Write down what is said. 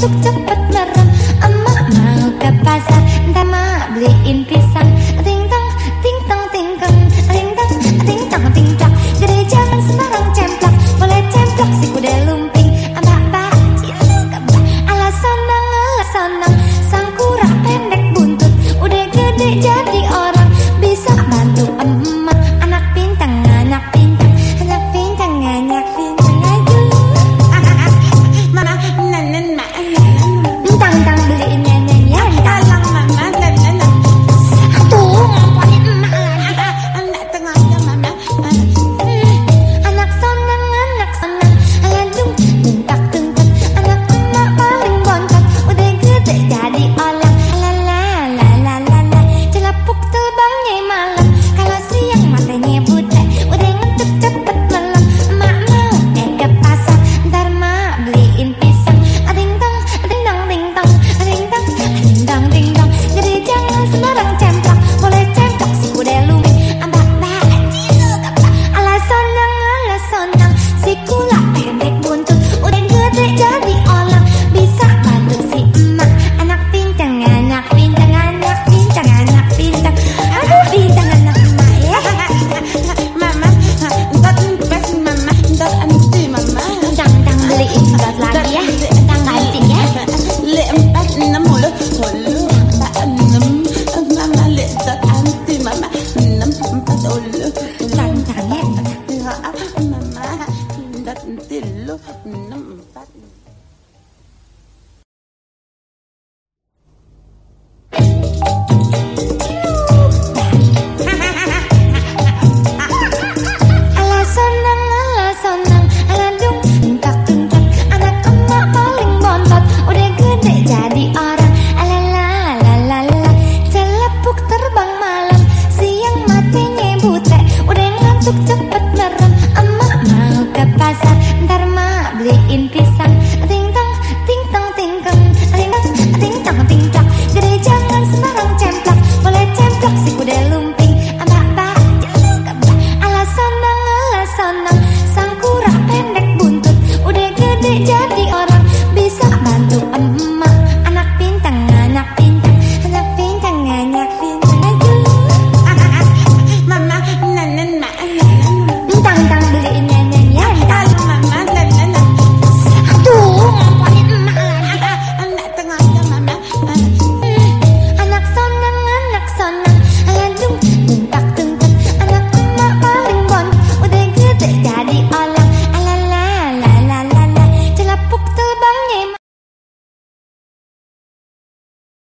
untuk cepat merem Emak mau ke pasar Entah mak beliin pisang. mamá, dátelo, no beliin pisang Ting tong, ting tong, ting tong Ting tong, ting tong, ting tong Gede jangan sembarang cemplak Boleh cemplak si kuda